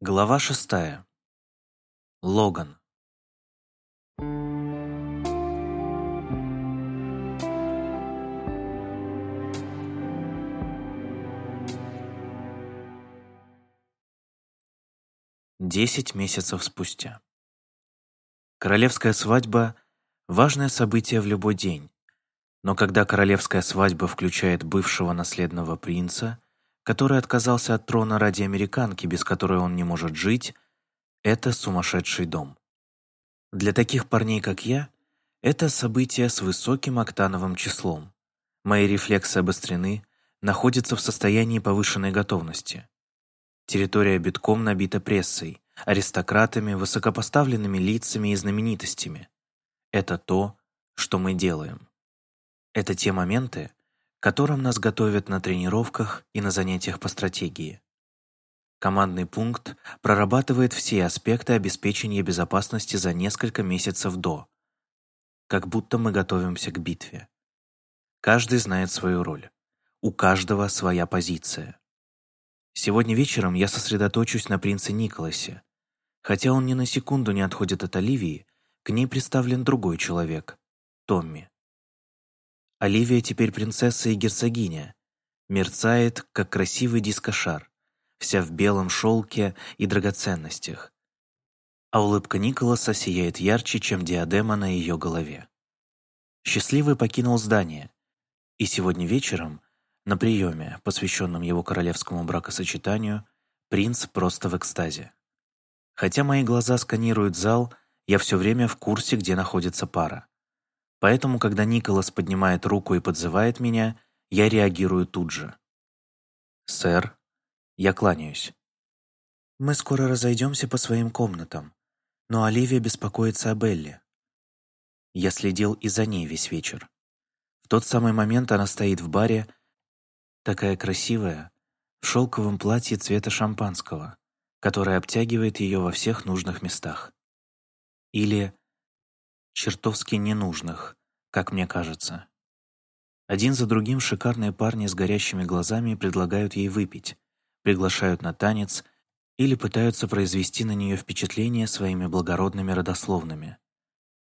Глава шестая. Логан. Десять месяцев спустя. Королевская свадьба – важное событие в любой день, но когда королевская свадьба включает бывшего наследного принца – который отказался от трона ради американки, без которой он не может жить, это сумасшедший дом. Для таких парней, как я, это событие с высоким октановым числом. Мои рефлексы обострены, находятся в состоянии повышенной готовности. Территория битком набита прессой, аристократами, высокопоставленными лицами и знаменитостями. Это то, что мы делаем. Это те моменты, которым нас готовят на тренировках и на занятиях по стратегии. Командный пункт прорабатывает все аспекты обеспечения безопасности за несколько месяцев до, как будто мы готовимся к битве. Каждый знает свою роль, у каждого своя позиция. Сегодня вечером я сосредоточусь на принце Николасе. Хотя он ни на секунду не отходит от Оливии, к ней представлен другой человек — Томми. Оливия теперь принцесса и герцогиня. Мерцает, как красивый дискошар, вся в белом шелке и драгоценностях. А улыбка Николаса сияет ярче, чем диадема на ее голове. Счастливый покинул здание, и сегодня вечером, на приеме, посвященном его королевскому бракосочетанию, принц просто в экстазе. Хотя мои глаза сканируют зал, я все время в курсе, где находится пара. Поэтому, когда Николас поднимает руку и подзывает меня, я реагирую тут же. «Сэр, я кланяюсь». «Мы скоро разойдемся по своим комнатам, но Оливия беспокоится об Элле». Я следил и за ней весь вечер. В тот самый момент она стоит в баре, такая красивая, в шелковом платье цвета шампанского, которое обтягивает ее во всех нужных местах. Или чертовски ненужных, как мне кажется. Один за другим шикарные парни с горящими глазами предлагают ей выпить, приглашают на танец или пытаются произвести на нее впечатление своими благородными родословными.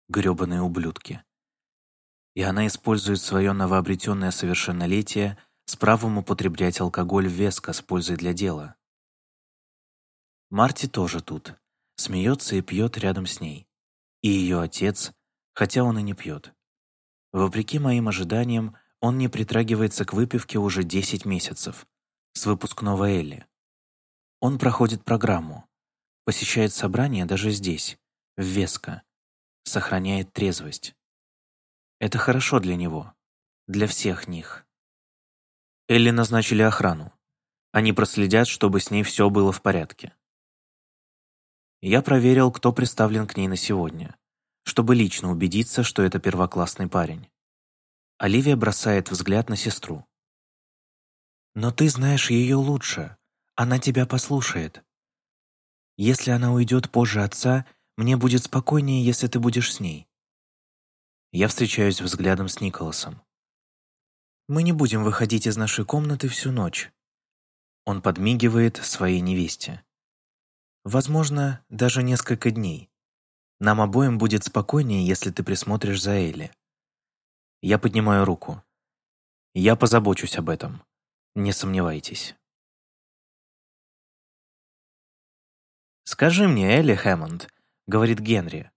Грёбаные ублюдки. И она использует свое новообретенное совершеннолетие с правом употреблять алкоголь веско с пользой для дела. Марти тоже тут, смеется и пьет рядом с ней. И ее отец, хотя он и не пьет. Вопреки моим ожиданиям, он не притрагивается к выпивке уже 10 месяцев, с выпускного Элли. Он проходит программу, посещает собрания даже здесь, в Веско, сохраняет трезвость. Это хорошо для него, для всех них. Элли назначили охрану. Они проследят, чтобы с ней все было в порядке. Я проверил, кто представлен к ней на сегодня чтобы лично убедиться, что это первоклассный парень. Оливия бросает взгляд на сестру. «Но ты знаешь ее лучше. Она тебя послушает. Если она уйдет позже отца, мне будет спокойнее, если ты будешь с ней». Я встречаюсь взглядом с Николасом. «Мы не будем выходить из нашей комнаты всю ночь». Он подмигивает своей невесте. «Возможно, даже несколько дней. Нам обоим будет спокойнее, если ты присмотришь за Элли. Я поднимаю руку. Я позабочусь об этом. Не сомневайтесь. «Скажи мне, Элли Хэммонд», — говорит Генри.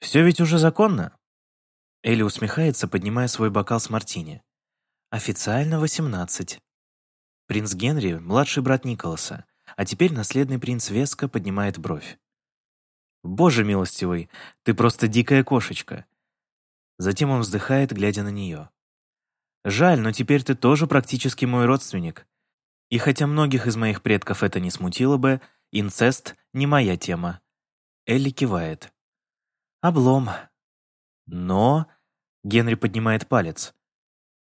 «Все ведь уже законно?» Элли усмехается, поднимая свой бокал с мартини. «Официально восемнадцать». Принц Генри — младший брат Николаса, а теперь наследный принц Веска поднимает бровь. «Боже милостивый, ты просто дикая кошечка!» Затем он вздыхает, глядя на нее. «Жаль, но теперь ты тоже практически мой родственник. И хотя многих из моих предков это не смутило бы, инцест — не моя тема». Элли кивает. «Облом». «Но...» — Генри поднимает палец.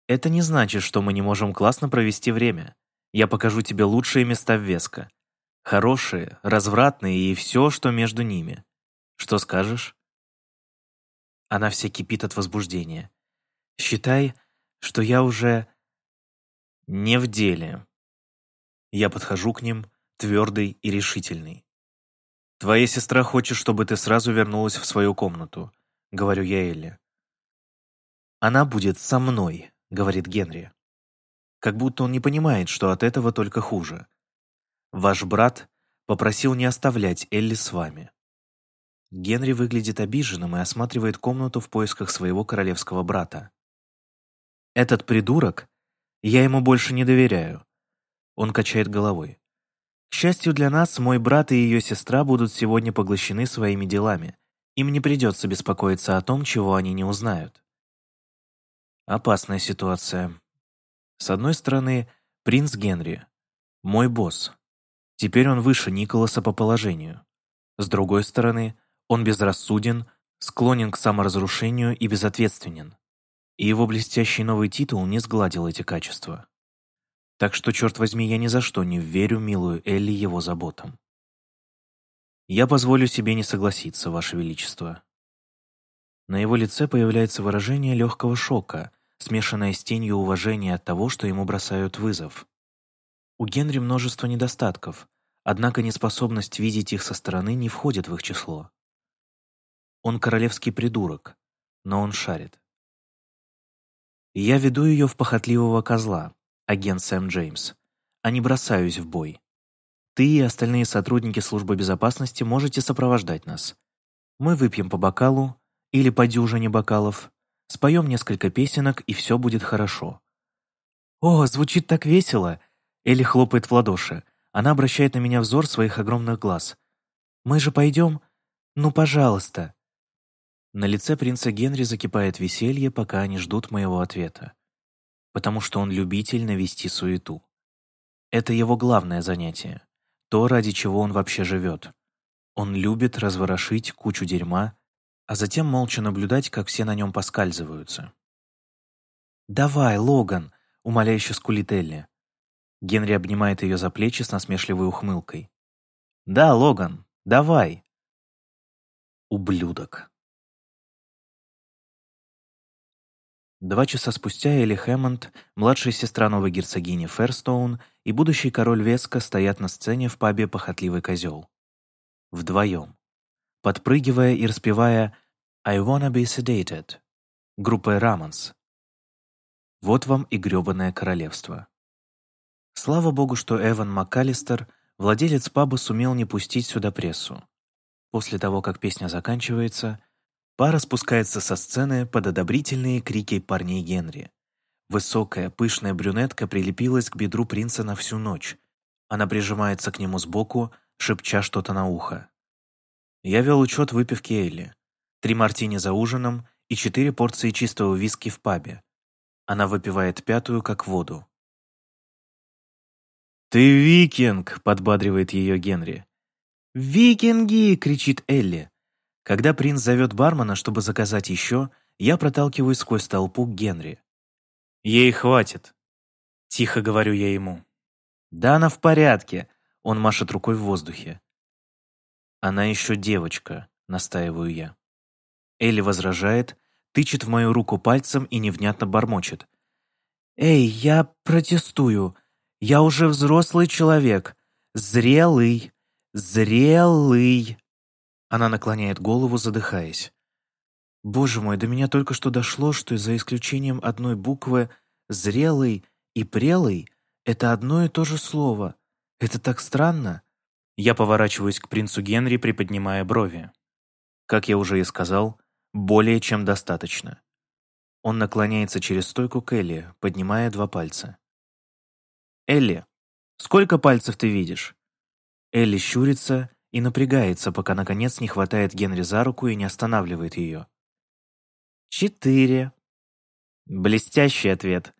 «Это не значит, что мы не можем классно провести время. Я покажу тебе лучшие места в Веско. Хорошие, развратные и все, что между ними. Что скажешь?» Она вся кипит от возбуждения. «Считай, что я уже...» «Не в деле». Я подхожу к ним, твердый и решительный. «Твоя сестра хочет, чтобы ты сразу вернулась в свою комнату», — говорю я Элли. «Она будет со мной», — говорит Генри. Как будто он не понимает, что от этого только хуже. «Ваш брат попросил не оставлять Элли с вами». Генри выглядит обиженным и осматривает комнату в поисках своего королевского брата. «Этот придурок? Я ему больше не доверяю». Он качает головой. К счастью для нас, мой брат и ее сестра будут сегодня поглощены своими делами. Им не придется беспокоиться о том, чего они не узнают. Опасная ситуация. С одной стороны, принц Генри, мой босс. Теперь он выше Николаса по положению. С другой стороны, он безрассуден, склонен к саморазрушению и безответственен. И его блестящий новый титул не сгладил эти качества. Так что, черт возьми, я ни за что не верю милую Элли его заботам. Я позволю себе не согласиться, Ваше Величество. На его лице появляется выражение легкого шока, смешанное с тенью уважения от того, что ему бросают вызов. У Генри множество недостатков, однако неспособность видеть их со стороны не входит в их число. Он королевский придурок, но он шарит. Я веду ее в похотливого козла, агент Сэм Джеймс, а не бросаюсь в бой. Ты и остальные сотрудники службы безопасности можете сопровождать нас. Мы выпьем по бокалу или по дюжине бокалов, споем несколько песенок, и все будет хорошо. «О, звучит так весело!» Элли хлопает в ладоши. Она обращает на меня взор своих огромных глаз. «Мы же пойдем? Ну, пожалуйста!» На лице принца Генри закипает веселье, пока они ждут моего ответа потому что он любитель навести суету. Это его главное занятие, то, ради чего он вообще живет. Он любит разворошить кучу дерьма, а затем молча наблюдать, как все на нем поскальзываются. «Давай, Логан!» — умоляюще скулит Элли. Генри обнимает ее за плечи с насмешливой ухмылкой. «Да, Логан, давай!» Ублюдок. Два часа спустя Элли Хэммонд, младшая сестра новой герцогини Ферстоун и будущий король Веска стоят на сцене в пабе «Похотливый козел». Вдвоем. Подпрыгивая и распевая «I wanna be sedated» группой «Рамонс». Вот вам и грёбаное королевство. Слава богу, что Эван МакКаллистер, владелец паба, сумел не пустить сюда прессу. После того, как песня заканчивается — Пара спускается со сцены под одобрительные крики парней Генри. Высокая, пышная брюнетка прилепилась к бедру принца на всю ночь. Она прижимается к нему сбоку, шепча что-то на ухо. Я вел учет выпивки Элли. Три мартини за ужином и четыре порции чистого виски в пабе. Она выпивает пятую, как воду. «Ты викинг!» — подбадривает ее Генри. «Викинги!» — кричит Элли. Когда принц зовет бармена, чтобы заказать еще, я проталкиваюсь сквозь толпу к Генри. «Ей хватит», — тихо говорю я ему. «Да она в порядке», — он машет рукой в воздухе. «Она еще девочка», — настаиваю я. Элли возражает, тычет в мою руку пальцем и невнятно бормочет. «Эй, я протестую. Я уже взрослый человек. Зрелый. Зрелый. Она наклоняет голову, задыхаясь. Боже мой, до меня только что дошло, что за исключением одной буквы «зрелый» и «прелый» — это одно и то же слово. Это так странно. Я поворачиваюсь к принцу Генри, приподнимая брови. Как я уже и сказал, более чем достаточно. Он наклоняется через стойку к Элли, поднимая два пальца. «Элли, сколько пальцев ты видишь?» Элли щурится и напрягается, пока наконец не хватает Генри за руку и не останавливает ее. «Четыре». Блестящий ответ.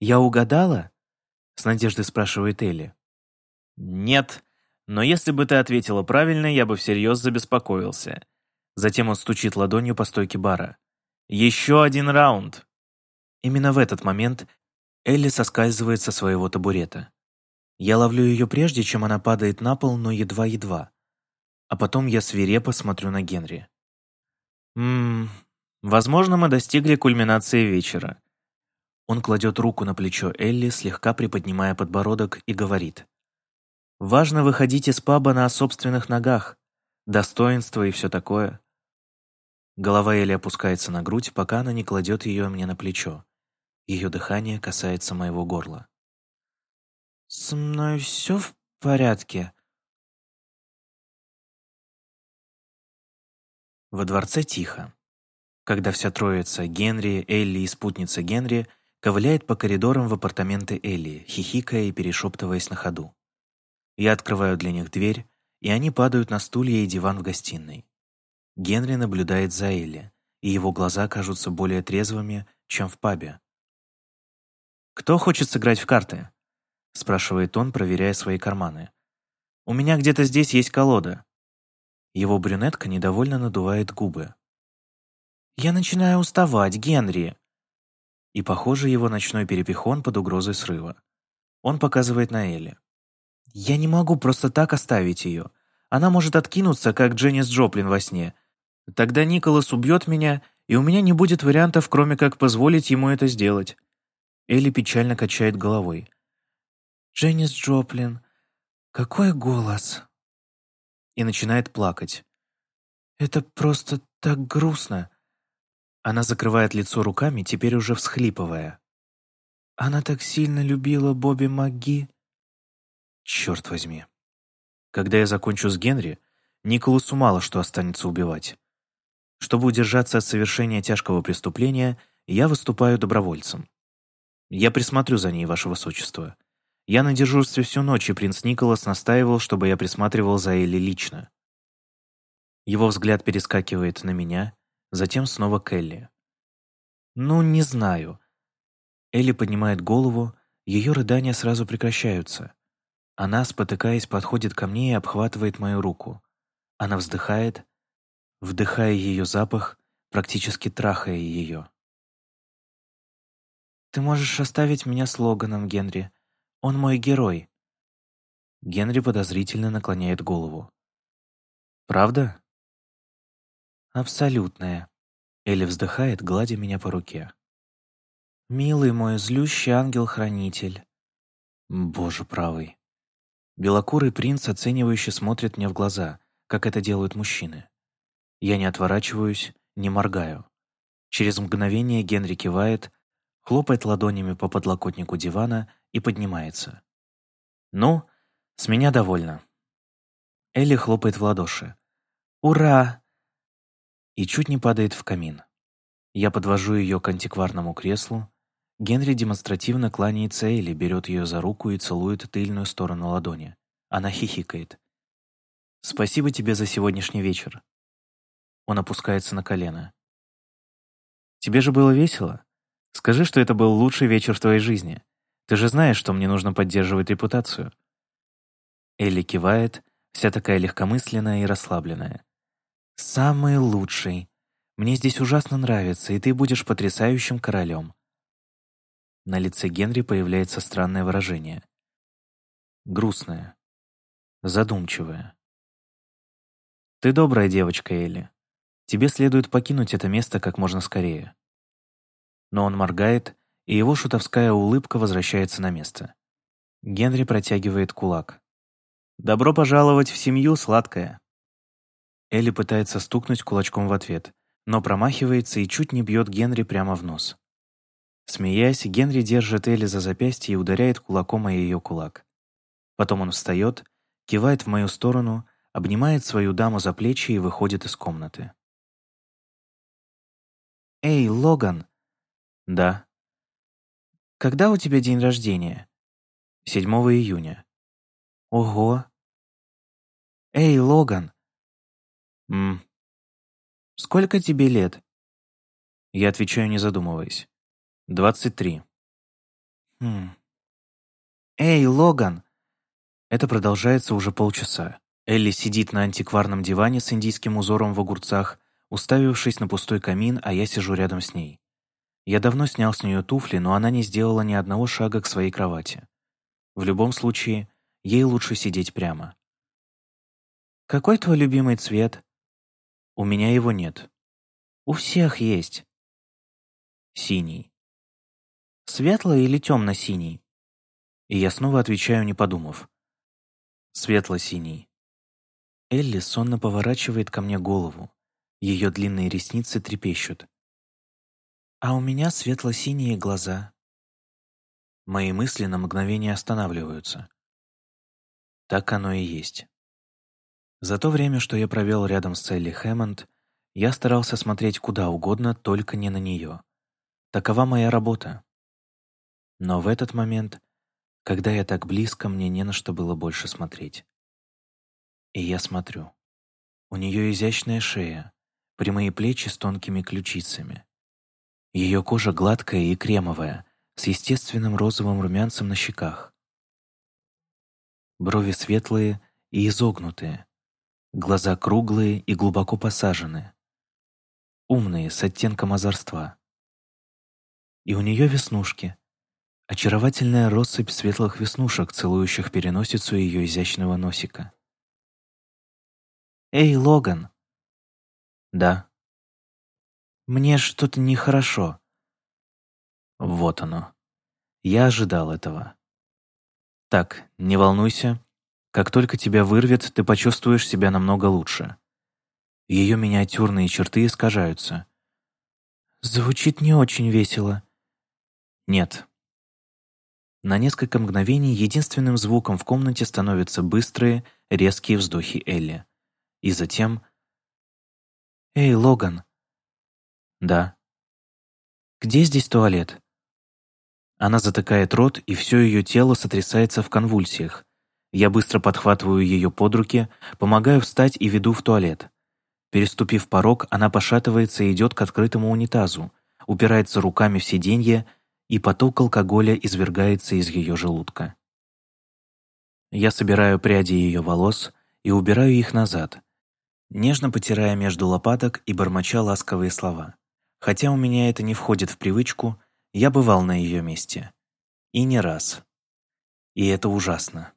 «Я угадала?» — с надеждой спрашивает Элли. «Нет, но если бы ты ответила правильно, я бы всерьез забеспокоился». Затем он стучит ладонью по стойке бара. «Еще один раунд!» Именно в этот момент Элли соскальзывает со своего табурета. Я ловлю ее прежде, чем она падает на пол, но едва-едва. А потом я свирепо смотрю на Генри. Ммм, возможно, мы достигли кульминации вечера. Он кладет руку на плечо Элли, слегка приподнимая подбородок, и говорит. Важно выходить из паба на собственных ногах, достоинство и все такое. Голова Эли опускается на грудь, пока она не кладет ее мне на плечо. Ее дыхание касается моего горла. «Со мной все в порядке?» Во дворце тихо. Когда вся троица, Генри, Элли и спутница Генри, ковыляет по коридорам в апартаменты Элли, хихикая и перешептываясь на ходу. Я открываю для них дверь, и они падают на стулья и диван в гостиной. Генри наблюдает за Элли, и его глаза кажутся более трезвыми, чем в пабе. «Кто хочет сыграть в карты?» — спрашивает он, проверяя свои карманы. «У меня где-то здесь есть колода». Его брюнетка недовольно надувает губы. «Я начинаю уставать, Генри!» И, похоже, его ночной перепихон под угрозой срыва. Он показывает на Элли. «Я не могу просто так оставить ее. Она может откинуться, как Дженнис Джоплин во сне. Тогда Николас убьет меня, и у меня не будет вариантов, кроме как позволить ему это сделать». Элли печально качает головой. «Дженнис Джоплин, какой голос!» И начинает плакать. «Это просто так грустно. Она закрывает лицо руками, теперь уже всхлипывая. Она так сильно любила Бобби МакГи. Черт возьми. Когда я закончу с Генри, Николасу мало что останется убивать. Чтобы удержаться от совершения тяжкого преступления, я выступаю добровольцем. Я присмотрю за ней, ваше высочество. Я на дежурстве всю ночь, и принц Николас настаивал, чтобы я присматривал за Элли лично. Его взгляд перескакивает на меня, затем снова к Элли. «Ну, не знаю». Элли поднимает голову, ее рыдания сразу прекращаются. Она, спотыкаясь, подходит ко мне и обхватывает мою руку. Она вздыхает, вдыхая ее запах, практически трахая ее. «Ты можешь оставить меня с Логаном, Генри. Он мой герой». Генри подозрительно наклоняет голову. «Правда?» Абсолютная. Элли вздыхает, гладя меня по руке. «Милый мой злющий ангел-хранитель». Боже правый. Белокурый принц оценивающе смотрит мне в глаза, как это делают мужчины. Я не отворачиваюсь, не моргаю. Через мгновение Генри кивает, хлопает ладонями по подлокотнику дивана и поднимается. «Ну, с меня довольно». Элли хлопает в ладоши. «Ура! и чуть не падает в камин. Я подвожу ее к антикварному креслу. Генри демонстративно кланяется Элли, берет ее за руку и целует тыльную сторону ладони. Она хихикает. «Спасибо тебе за сегодняшний вечер». Он опускается на колено. «Тебе же было весело? Скажи, что это был лучший вечер в твоей жизни. Ты же знаешь, что мне нужно поддерживать репутацию». Элли кивает, вся такая легкомысленная и расслабленная. «Самый лучший. Мне здесь ужасно нравится, и ты будешь потрясающим королем». На лице Генри появляется странное выражение. Грустное. Задумчивое. «Ты добрая девочка, Элли. Тебе следует покинуть это место как можно скорее». Но он моргает, и его шутовская улыбка возвращается на место. Генри протягивает кулак. «Добро пожаловать в семью, сладкая!» Элли пытается стукнуть кулачком в ответ, но промахивается и чуть не бьет Генри прямо в нос. Смеясь, Генри держит Элли за запястье и ударяет кулаком о ее кулак. Потом он встает, кивает в мою сторону, обнимает свою даму за плечи и выходит из комнаты. «Эй, Логан!» «Да». «Когда у тебя день рождения?» «7 июня». «Ого!» «Эй, Логан, «М. Сколько тебе лет?» Я отвечаю, не задумываясь. «Двадцать три». «Хм. Эй, Логан!» Это продолжается уже полчаса. Элли сидит на антикварном диване с индийским узором в огурцах, уставившись на пустой камин, а я сижу рядом с ней. Я давно снял с нее туфли, но она не сделала ни одного шага к своей кровати. В любом случае, ей лучше сидеть прямо. «Какой твой любимый цвет?» У меня его нет. У всех есть. Синий. Светлый или темно-синий? И я снова отвечаю, не подумав. Светло-синий. Элли сонно поворачивает ко мне голову. Ее длинные ресницы трепещут. А у меня светло-синие глаза. Мои мысли на мгновение останавливаются. Так оно и есть. За то время, что я провел рядом с Элли Хэммонд, я старался смотреть куда угодно, только не на нее. Такова моя работа. Но в этот момент, когда я так близко, мне не на что было больше смотреть. И я смотрю. У нее изящная шея, прямые плечи с тонкими ключицами. Ее кожа гладкая и кремовая, с естественным розовым румянцем на щеках. Брови светлые и изогнутые, глаза круглые и глубоко посажены, умные, с оттенком озорства. И у нее веснушки, очаровательная россыпь светлых веснушек, целующих переносицу ее изящного носика. «Эй, Логан!» «Да». «Мне что-то нехорошо». Вот оно. Я ожидал этого. Так, не волнуйся. Как только тебя вырвет, ты почувствуешь себя намного лучше. Ее миниатюрные черты искажаются. Звучит не очень весело. Нет. На несколько мгновений единственным звуком в комнате становятся быстрые, резкие вздохи Элли. И затем... «Эй, Логан!» «Да». «Где здесь туалет?» Она затыкает рот, и все ее тело сотрясается в конвульсиях. Я быстро подхватываю ее под руки, помогаю встать и веду в туалет. Переступив порог, она пошатывается и идет к открытому унитазу, упирается руками в сиденье, и поток алкоголя извергается из ее желудка. Я собираю пряди ее волос и убираю их назад, нежно потирая между лопаток и бормоча ласковые слова. Хотя у меня это не входит в привычку, я бывал на ее месте. И не раз. И это ужасно.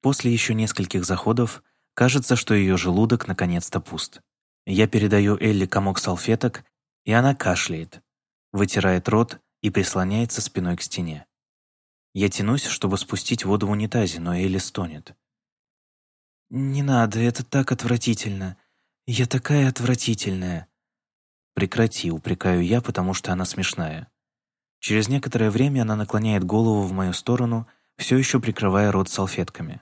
После еще нескольких заходов Кажется, что ее желудок наконец-то пуст. Я передаю Элли комок салфеток, и она кашляет, вытирает рот и прислоняется спиной к стене. Я тянусь, чтобы спустить воду в унитазе, но Элли стонет. «Не надо, это так отвратительно. Я такая отвратительная». «Прекрати», — упрекаю я, потому что она смешная. Через некоторое время она наклоняет голову в мою сторону, все еще прикрывая рот салфетками.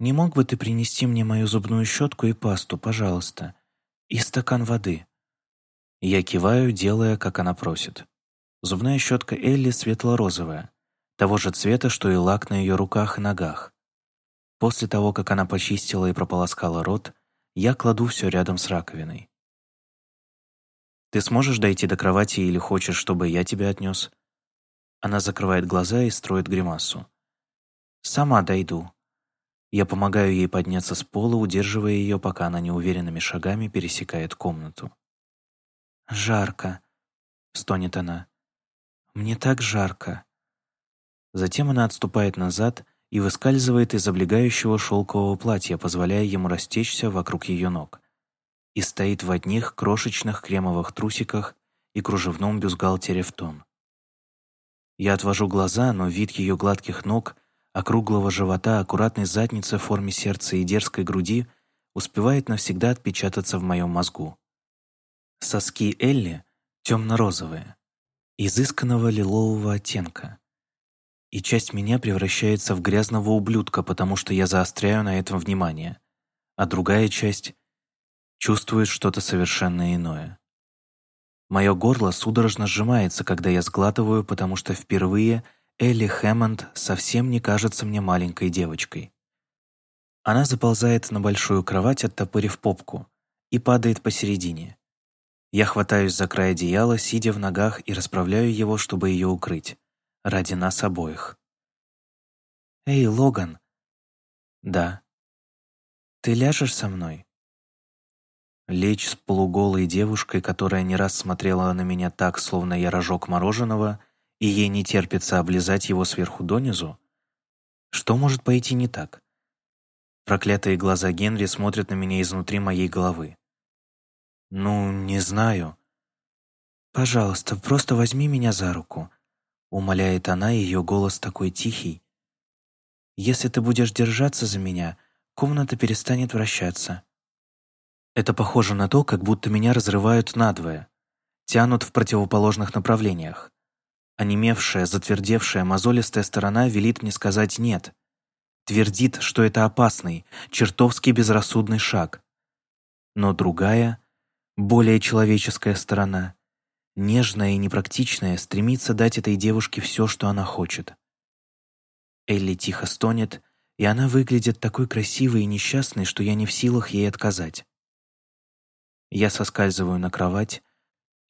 «Не мог бы ты принести мне мою зубную щетку и пасту, пожалуйста? И стакан воды?» Я киваю, делая, как она просит. Зубная щетка Элли светло-розовая, того же цвета, что и лак на ее руках и ногах. После того, как она почистила и прополоскала рот, я кладу все рядом с раковиной. «Ты сможешь дойти до кровати или хочешь, чтобы я тебя отнес?» Она закрывает глаза и строит гримасу. «Сама дойду», я помогаю ей подняться с пола, удерживая ее, пока она неуверенными шагами пересекает комнату. «Жарко», — стонет она. «Мне так жарко». Затем она отступает назад и выскальзывает из облегающего шелкового платья, позволяя ему растечься вокруг ее ног, и стоит в одних крошечных кремовых трусиках и кружевном бюстгальтере в тон. Я отвожу глаза, но вид ее гладких ног округлого живота, аккуратной задницы в форме сердца и дерзкой груди успевает навсегда отпечататься в моем мозгу. Соски Элли темно-розовые, изысканного лилового оттенка. И часть меня превращается в грязного ублюдка, потому что я заостряю на этом внимание, а другая часть чувствует что-то совершенно иное. Мое горло судорожно сжимается, когда я сглатываю, потому что впервые — Элли Хэммонд совсем не кажется мне маленькой девочкой. Она заползает на большую кровать, оттопырив попку, и падает посередине. Я хватаюсь за край одеяла, сидя в ногах, и расправляю его, чтобы ее укрыть. Ради нас обоих. «Эй, Логан!» «Да». «Ты ляжешь со мной?» Лечь с полуголой девушкой, которая не раз смотрела на меня так, словно я рожок мороженого — и ей не терпится облизать его сверху донизу? Что может пойти не так? Проклятые глаза Генри смотрят на меня изнутри моей головы. «Ну, не знаю». «Пожалуйста, просто возьми меня за руку», — умоляет она, ее голос такой тихий. Если ты будешь держаться за меня, комната перестанет вращаться. Это похоже на то, как будто меня разрывают надвое, тянут в противоположных направлениях. Онемевшая, затвердевшая, мозолистая сторона велит мне сказать «нет». Твердит, что это опасный, чертовски безрассудный шаг. Но другая, более человеческая сторона, нежная и непрактичная, стремится дать этой девушке все, что она хочет. Элли тихо стонет, и она выглядит такой красивой и несчастной, что я не в силах ей отказать. Я соскальзываю на кровать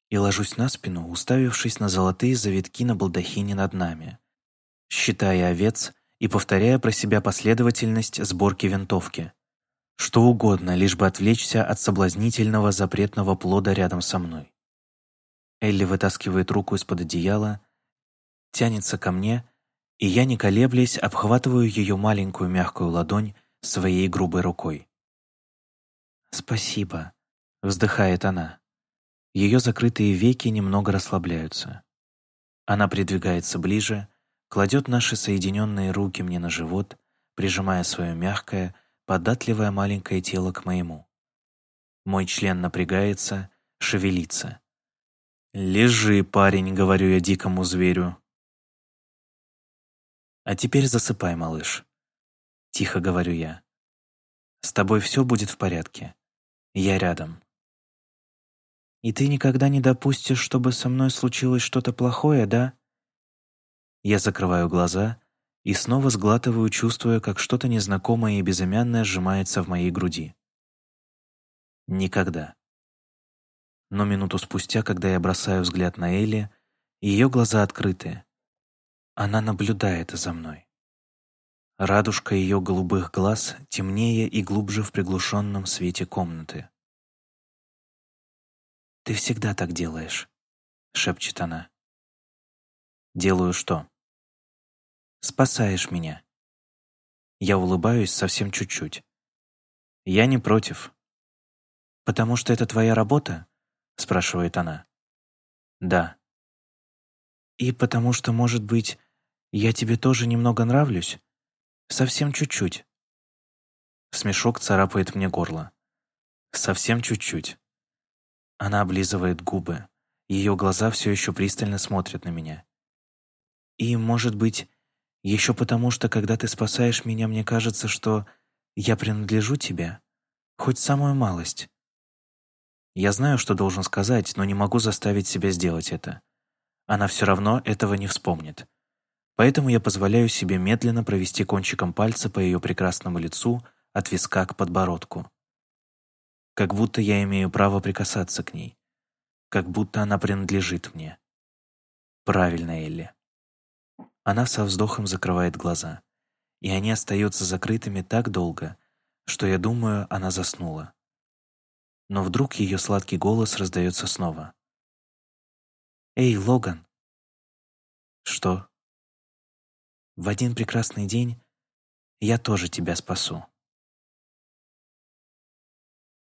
и ложусь на спину, уставившись на золотые завитки на балдахине над нами, считая овец и повторяя про себя последовательность сборки винтовки. Что угодно, лишь бы отвлечься от соблазнительного запретного плода рядом со мной. Элли вытаскивает руку из-под одеяла, тянется ко мне и я, не колеблясь, обхватываю ее маленькую мягкую ладонь своей грубой рукой. «Спасибо», — вздыхает она. Ее закрытые веки немного расслабляются. Она придвигается ближе, кладет наши соединенные руки мне на живот, прижимая свое мягкое, податливое маленькое тело к моему. Мой член напрягается, шевелится. «Лежи, парень», — говорю я дикому зверю. «А теперь засыпай, малыш», — тихо говорю я. «С тобой все будет в порядке. Я рядом». «И ты никогда не допустишь, чтобы со мной случилось что-то плохое, да?» Я закрываю глаза и снова сглатываю, чувствуя, как что-то незнакомое и безымянное сжимается в моей груди. Никогда. Но минуту спустя, когда я бросаю взгляд на Элли, ее глаза открыты, она наблюдает за мной. Радужка ее голубых глаз темнее и глубже в приглушенном свете комнаты. «Ты всегда так делаешь», — шепчет она. «Делаю что?» «Спасаешь меня». Я улыбаюсь совсем чуть-чуть. «Я не против». «Потому что это твоя работа?» — спрашивает она. «Да». «И потому что, может быть, я тебе тоже немного нравлюсь? Совсем чуть-чуть. Смешок царапает мне горло. Совсем чуть-чуть. Она облизывает губы. Ее глаза все еще пристально смотрят на меня. И, может быть, еще потому, что когда ты спасаешь меня, мне кажется, что я принадлежу тебе, хоть самую малость. Я знаю, что должен сказать, но не могу заставить себя сделать это. Она все равно этого не вспомнит. Поэтому я позволяю себе медленно провести кончиком пальца по ее прекрасному лицу от виска к подбородку. Как будто я имею право прикасаться к ней. Как будто она принадлежит мне. Правильно, Элли. Она со вздохом закрывает глаза, и они остаются закрытыми так долго, что я думаю, она заснула. Но вдруг ее сладкий голос раздается снова. «Эй, Логан!» «Что?» В один прекрасный день я тоже тебя спасу.